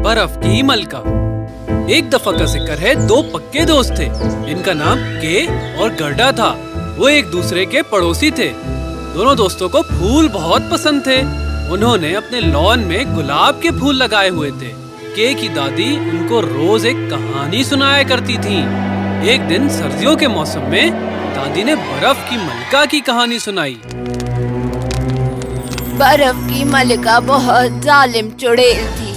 बर्फ़ की मलका। एक दफ़ा का ज़िक्र है, दो पक्के दोस्त थे। इनका नाम के और गर्डा था। वो एक दूसरे के पड़ोसी थे। दोनों दोस्तों को फूल बहुत पसंद थे। उन्होंने अपने लॉन में गुलाब के फूल लगाए हुए थे। के की दादी उनको रोज एक कहानी सुनाया करती थी। एक दिन सर्दियों के मौसम में दादी ने बर्फ़ की मलका की कहानी सुनाई। बर्फ़ की मलिका बहुत जालिम चुड़ैल थी।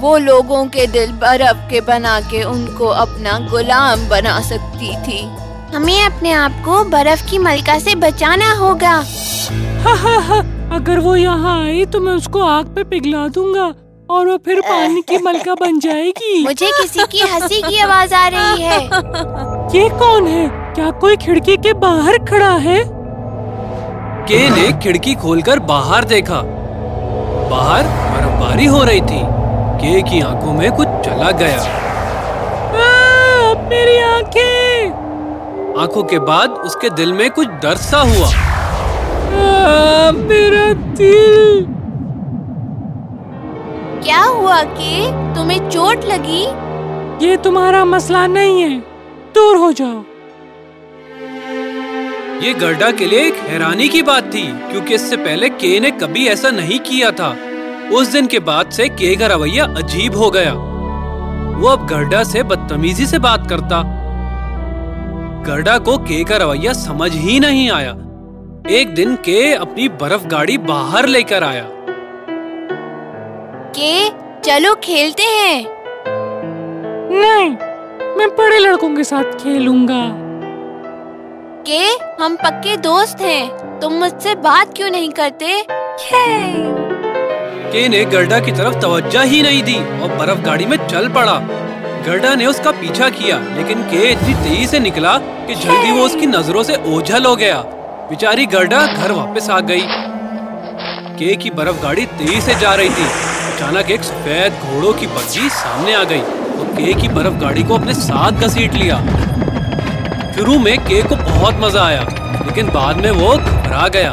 वो लोगों के दिल बर्फ़ के बना के उनको अपना गुलाम बना सकती थी। हमें अपने आप को बर्फ़ की मलका से बचाना होगा। हा हा हा अगर वो यहाँ आई तो मैं उसको आग पे पिघला दूँगा। और वो फिर पानी की मलका बन जाएगी। मुझे किसी की हँसी की आवाज़ आ रही है। ये कौन है? क्या कोई खिड़की के बाहर खड़ा है? के ने खिड़की खोलकर बाहर देखा। बाहर बर्फबारी हो रही थी। के की आँखों में कुछ चला गया। आ, मेरी आँखें। आँखों के बाद उसके दिल में कुछ डर सा हुआ। आ, मेरा दिल। क्या हुआ के तुम्हें चोट लगी? ये तुम्हारा मसला नहीं है। दूर हो जाओ। ये गर्डा के लिए एक हैरानी की बात थी क्योंकि इससे पहले के ने कभी ऐसा नहीं किया था। उस दिन के बाद से के का रवैया अजीब हो गया। वो अब गर्डा से बदतमीजी से बात करता। गर्डा को के का रवैया समझ ही नहीं आया। एक दिन के अपनी बर्फ़ गाड़ी बाहर लेकर आया। के चलो खेलते हैं। नहीं मैं बड़े लड़कों के साथ खेलूँगा। के हम पक्के दोस्त हैं। तुम मुझसे बात क्यों नहीं करते? के ने गर्डा की तरफ़ तवज्जो ही नहीं दी और बर्फ़ गाड़ी में चल पड़ा। गर्डा ने उसका पीछा किया लेकिन के इतनी तेज़ी से निकला कि जल्दी वो उसकी नज़रों से ओझल हो गया। बेचारी गर्डा घर वापस आ गई। के की बर्फ़ गाड़ी तेज़ी से जा रही थी। अचानक एक सफ़ेद घोड़ों की बग्गी सामने आ गई और के की बर्फ़ गाड़ी को अपने साथ घसीट लिया। शुरू में के को बहुत मज़ा आया लेकिन बाद में वो घबरा गया।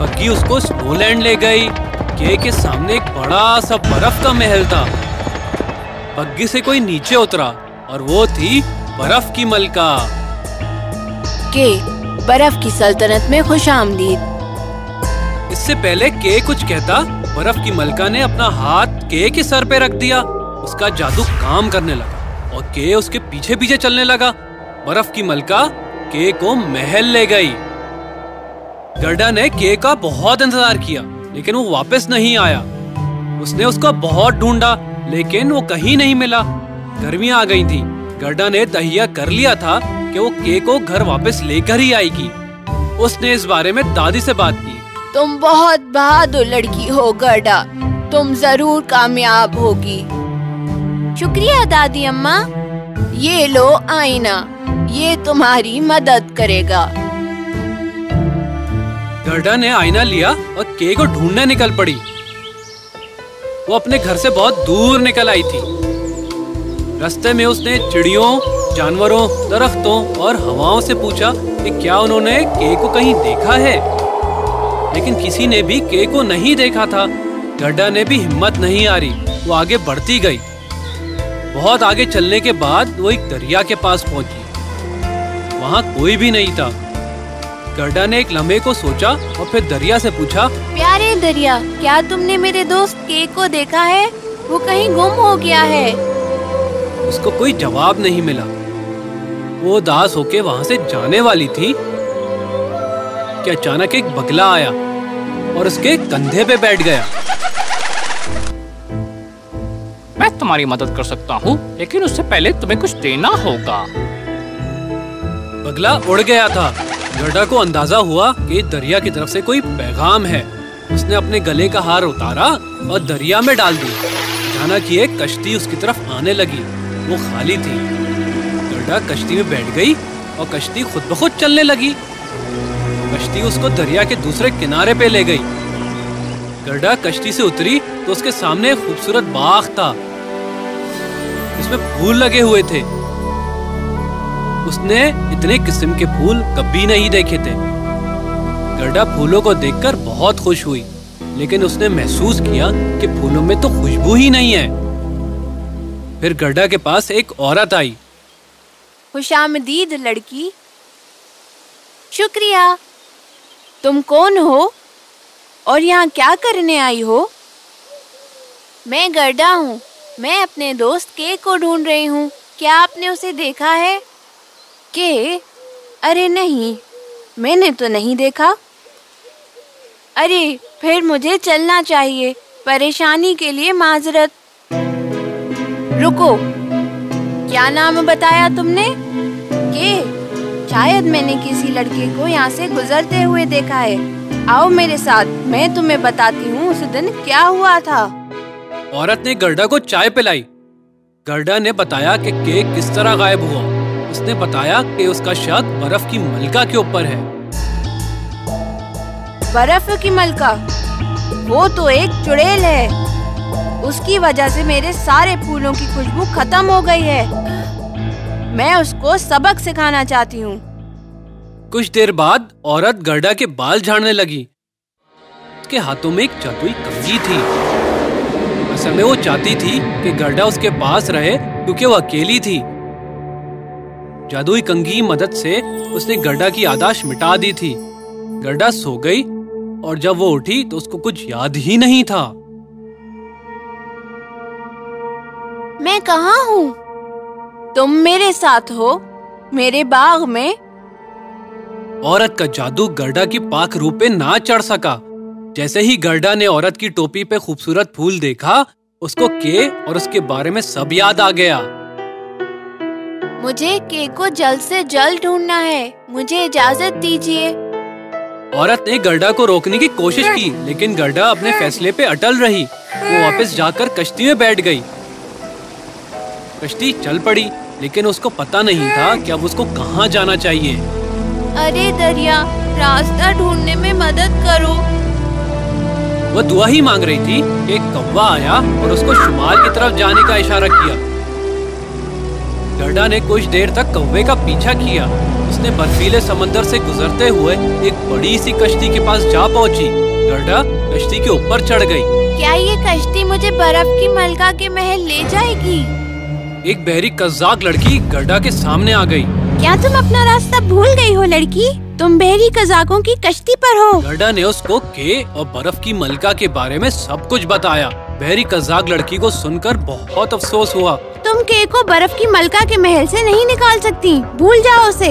बग्गी उसको स्नोलैंड ले गई। के के सामने एक बड़ा सा बर्फ़ का महल था। बग्गी से कोई नीचे उतरा और वो थी बर्फ़ की मलका। के बर्फ़ की सल्तनत में खुश आमदीद इससे पहले के कुछ कहता बर्फ़ की मलका ने अपना हाथ के के सर पे रख दिया। उसका जादू काम करने लगा और के उसके पीछे पीछे चलने लगा। बर्फ़ की मलका के को महल ले गई। गर्डा ने के का बहुत इंतज़ार किया, लेकिन वो वापस नहीं आया। उसने उसको बहुत ढूंढा, लेकिन वो कहीं नहीं मिला। गर्मियाँ आ गई थी। गर्डा ने तहिया कर लिया था कि वो के को घर वापस लेकर ही आएगी। उसने इस बारे में दादी से बात की। तुम बहुत बहादुर लड़की हो गर्डा तुम ज़रूर कामयाब होगी। शुक्रिया दादी अम्मा। ये लो आईना। ये तुम्हारी मदद करेगा। गर्डा ने आईना लिया और के को ढूँढने निकल पड़ी। वो अपने घर से बहुत दूर निकल आई थी। रास्ते में उसने चिड़ियों, जानवरों, दरख्तों और हवाओं से पूछा कि क्या उन्होंने के को कहीं देखा है? लेकिन किसी ने भी के को नहीं देखा था। गर्डा ने भी हिम्मत नहीं आ रही वो आगे बढ़ती गई। बहुत आगे चलने के बाद वो एक दरिया के पास पहुँची। वहाँ कोई भी नहीं था। गर्डा ने एक लम्हे को सोचा और फिर दरिया से पूछा प्यारे दरिया क्या तुमने मेरे दोस्त के को देखा है? वो कहीं गुम हो गया है। उसको कोई जवाब नहीं मिला। वो दास होके वहाँ से जाने वाली थी। कि अचानक एक बगला आया? और उसके कंधे पे बैठ गया। मैं तुम्हारी मदद कर सकता हूँ, लेकिन उससे पहले तुम्हें कुछ देना होगा। बगला उड़ गया था। गर्डा को अंदाज़ा हुआ कि दरिया की तरफ़ से कोई पैगाम है। उसने अपने गले का हार उतारा और दरिया में डाल दी अचानक ही एक कश्ती उसकी तरफ़ आने लगी। वो खाली थी। गर्डा कश्ती में बैठ गई और कश्ती खुद ब खुद चलने लगी। कश्ती उसको दरिया के दूसरे किनारे पे ले गई। गर्डा कश्ती से उतरी तो उसके सामने एक खूबसूरत बाग था। उसमें फूल लगे हुए थे। उसने इतने किस्म के फूल कभी नहीं देखे थे। गर्डा फूलों को देखकर बहुत खुश हुई, लेकिन उसने महसूस किया कि फूलों में तो खुशबू ही नहीं है। फिर गर्डा के पास एक औरत आई। खुशामदीद लड़की। शुक्रिया। तुम कौन हो? और यहाँ क्या करने आई हो? मैं गर्डा हूँ। मैं अपने दोस्त के को ढूंढ रही हूँ। क्या आपने उसे देखा है? के? अरे नहीं। मैंने तो नहीं देखा। अरे, फिर मुझे चलना चाहिए। परेशानी के लिए माजरत। रुको। क्या नाम बताया तुमने? के? शायद मैंने किसी लड़के को यहाँ से गुजरते हुए देखा है। आओ मेरे साथ मैं तुम्हें बताती हूँ उस दिन क्या हुआ था। औरत ने गर्डा को चाय पिलाई। गर्डा ने बताया कि केक किस तरह गायब हुआ। उसने बताया कि उसका शक बर्फ़ की मलका के ऊपर है। बर्फ़ की मलका? वो तो एक चुड़ैल है। उसकी वजह से मेरे सारे फूलों की खुशबू खत्म हो गई है। मैं उसको सबक सिखाना चाहती हूँ। कुछ देर बाद औरत गर्डा के बाल झाड़ने लगी। उसके हाथों में एक जादुई कंघी थी। असल में वो चाहती थी कि गर्डा उसके पास रहे क्योंकि वो अकेली थी। जादुई कंघी मदद से उसने गर्डा की आदाश मिटा दी थी। गर्डा सो गई और जब वो उठी तो उसको कुछ याद ही नहीं था। मैं कहाँ हूँ? तुम मेरे साथ हो मेरे बाग में। औरत का जादू गर्डा की पाक रूप पे ना चढ़ सका। जैसे ही गर्डा ने औरत की टोपी पे खूबसूरत फूल देखा उसको के और उसके बारे में सब याद आ गया। मुझे के को जल्द से जल्द ढूंढना है मुझे इजाज़त दीजिए। औरत ने गर्डा को रोकने की कोशिश की लेकिन गर्डा अपने फैसले पे अटल रही। वो वापस जाकर कश्ती में बैठ गई। कश्ती चल पड़ी। लेकिन उसको पता नहीं था कि अब उसको कहाँ जाना चाहिए। अरे दरिया रास्ता ढूँढने में मदद करो। वह दुआ ही मांग रही थी कि एक कौवा आया और उसको शुमाल की तरफ़ जाने का इशारा किया। गर्डा ने कुछ देर तक कौवे का पीछा किया। उसने बर्फीले समंदर से गुजरते हुए एक बड़ी सी कश्ती के पास जा पहुँची। गर्डा कश्ती के ऊपर चढ़ गई। क्या ये कश्ती मुझे बर्फ़ की मलका के महल ले जाएगी? एक बहरी कजाक लड़की गड्ढा के सामने आ गई। क्या तुम अपना रास्ता भूल गई हो लड़की? तुम बहरी कजाकों की कश्ती पर हो। गर्डा ने उसको के और बर्फ़ की मलका के बारे में सब कुछ बताया। बहरी कजाक लड़की को सुनकर बहुत अफसोस हुआ। तुम के को बर्फ़ की मलका के महल से नहीं निकाल सकती। भूल जाओ उसे।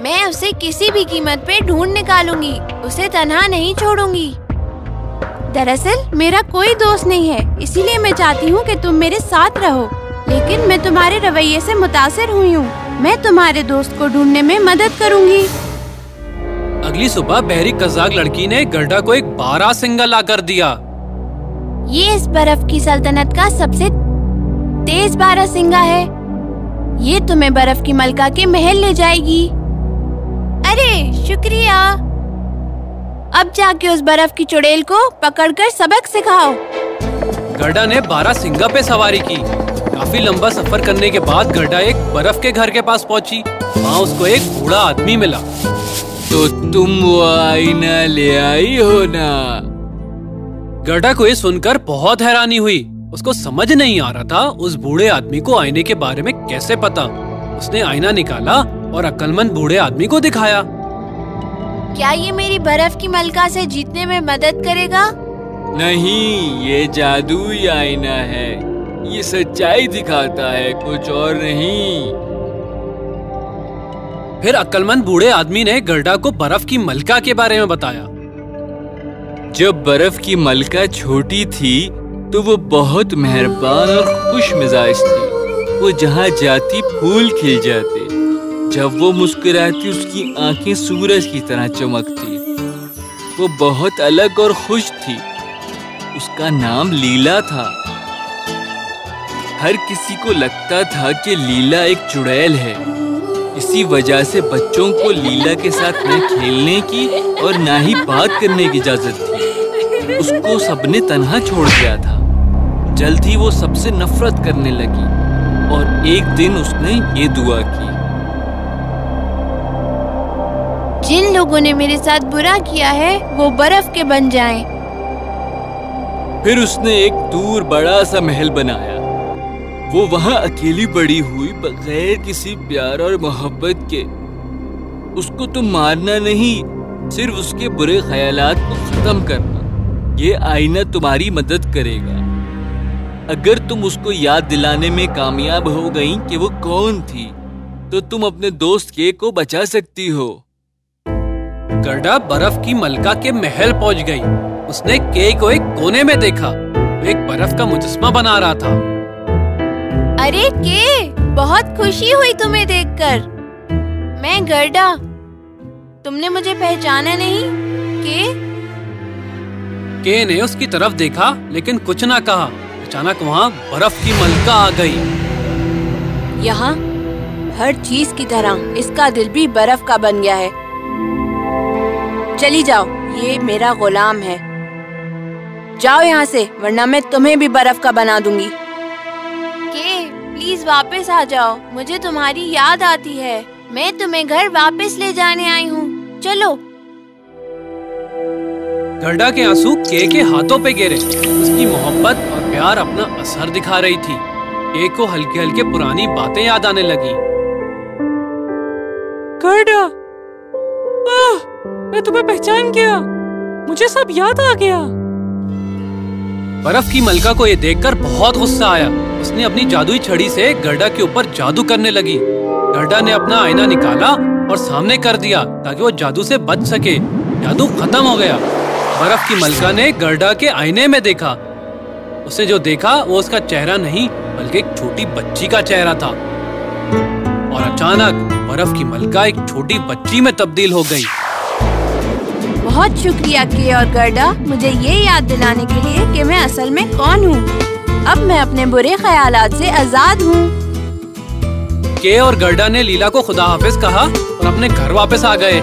मैं उसे किसी भी कीमत पे ढूंढ निकालूँगी। उसे तनहा नहीं छोड़ूँगी। दरअसल मेरा कोई दोस्त नहीं है इसीलिए मैं चाहती हूँ कि तुम मेरे साथ रहो। लेकिन मैं तुम्हारे रवैये से मुतासर हुई हूँ। मैं तुम्हारे दोस्त को ढूँढने में मदद करूँगी। अगली सुबह बहरी कजाक लड़की ने गर्डा को एक बारह सिंगा ला कर दिया। ये इस बर्फ़ की सल्तनत का सबसे तेज बारह सिंगा है। ये तुम्हें बर्फ़ की मलका के महल ले जाएगी। अरे शुक्रिया। अब जाके उस बर्फ़ की चुड़ैल को पकड़कर सबक सिखाओ। गर्डा ने बारह सिंगा पे सवारी की। काफ़ी लंबा सफ़र करने के बाद गर्डा एक बर्फ़ के घर के पास पहुँची। वहाँ उसको एक बूढ़ा आदमी मिला। तो तुम वो आईना ले आई हो ना। गर्डा को ये सुनकर बहुत हैरानी हुई। उसको समझ नहीं आ रहा था उस बूढ़े आदमी को आईने के बारे में कैसे पता। उसने आईना निकाला और अक्लमंद बूढ़े आदमी को दिखाया। क्या ये मेरी बर्फ़ की मलका से जीतने में मदद करेगा? नहीं ये जादू आईना है। ये सच्चाई दिखाता है कुछ और नहीं। फिर अक्लमंद बूढ़े आदमी ने गर्डा को बर्फ़ की मलका के बारे में बताया। जब बर्फ़ की मलका छोटी थी तो वो बहुत मेहरबान और खुश मिजाज थी। वो जहाँ जाती फूल खिल जाते। जब वो मुस्कुराती उसकी आँखें सूरज की तरह चमकती। वो बहुत अलग और खुश थी। उसका नाम लीला था। हर किसी को लगता था कि लीला एक चुड़ैल है। इसी वजह से बच्चों को लीला के साथ न खेलने की और ना ही बात करने की इजाज़त थी। उसको सबने तनहा छोड़ दिया था। जल्द ही वो सबसे नफरत करने लगी और एक दिन उसने ये दुआ की। लोगों ने मेरे साथ बुरा किया है, वो बर्फ़ के बन जाएँ। फिर उसने एक दूर बड़ा सा महल बनाया। वो वहाँ अकेली बड़ी हुई, बगैर किसी प्यार और मोहब्बत के। उसको तुम मारना नहीं, सिर्फ़ उसके बुरे ख्यालात को खत्म करना। ये आईना तुम्हारी मदद करेगा। अगर तुम उसको याद दिलाने में कामयाब हो गई कि वो कौन थी तो तुम अपने दोस्त के को बचा सकती हो। गर्डा बर्फ़ की मलका के महल पहुँच गई। उसने के को एक कोने में देखा। एक बर्फ़ का मुजस्मा बना रहा था। अरे के बहुत खुशी हुई तुम्हें देखकर। मैं गर्डा तुमने मुझे पहचाना नहीं? के? के ने उसकी तरफ़ देखा लेकिन कुछ ना कहा। अचानक वहाँ बर्फ़ की मलका आ गई। यहाँ हर चीज़ की तरह इसका दिल भी बर्फ़ का बन गया है। चली जाओ। ये मेरा गुलाम है। जाओ यहाँ से वरना मैं तुम्हें भी बर्फ़ का बना दूँगी। के प्लीज़ वापस आ जाओ। मुझे तुम्हारी याद आती है। मैं तुम्हें घर वापस ले जाने आई हूँ। चलो। गर्डा के आँसू के के हाथों पे गिरे। उसकी मोहब्बत और प्यार अपना असर दिखा रही थी। के को हल्के हल्के पुरानी बातें याद आने लगी। गर्डा आह, मैं तुम्हें पहचान गया। मुझे सब याद आ गया। बर्फ़ की मलका को ये देखकर बहुत गुस्सा आया। उसने अपनी जादुई छड़ी से गर्डा के ऊपर जादू करने लगी। गर्डा ने अपना आईना निकाला और सामने कर दिया ताकि वो जादू से बच सके। जादू खत्म हो गया। बर्फ़ की मलका ने गर्डा के आईने में देखा। उसे जो देखा, वो उसका चेहरा नहीं, बल्कि एक छोटी बच्ची का चेहरा था। और अचानक बर्फ़ की मलका एक छोटी बच्ची में तब्दील हो गई। बहुत शुक्रिया के और गर्डा मुझे ये याद दिलाने के लिए कि मैं असल में कौन हूँ। अब मैं अपने बुरे ख्याल से आज़ाद हूँ। के और गर्डा ने लीला को खुदा हाफिज कहा और अपने घर वापस आ गए।